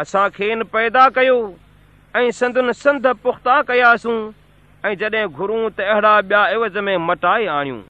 اسان کين پيدا ڪيو ۽ سندن سند پختا ڪياسون ۽ جڏهن گهرون ته اهڙا ٻيا عيوض ۾ مٽائي آڻيون.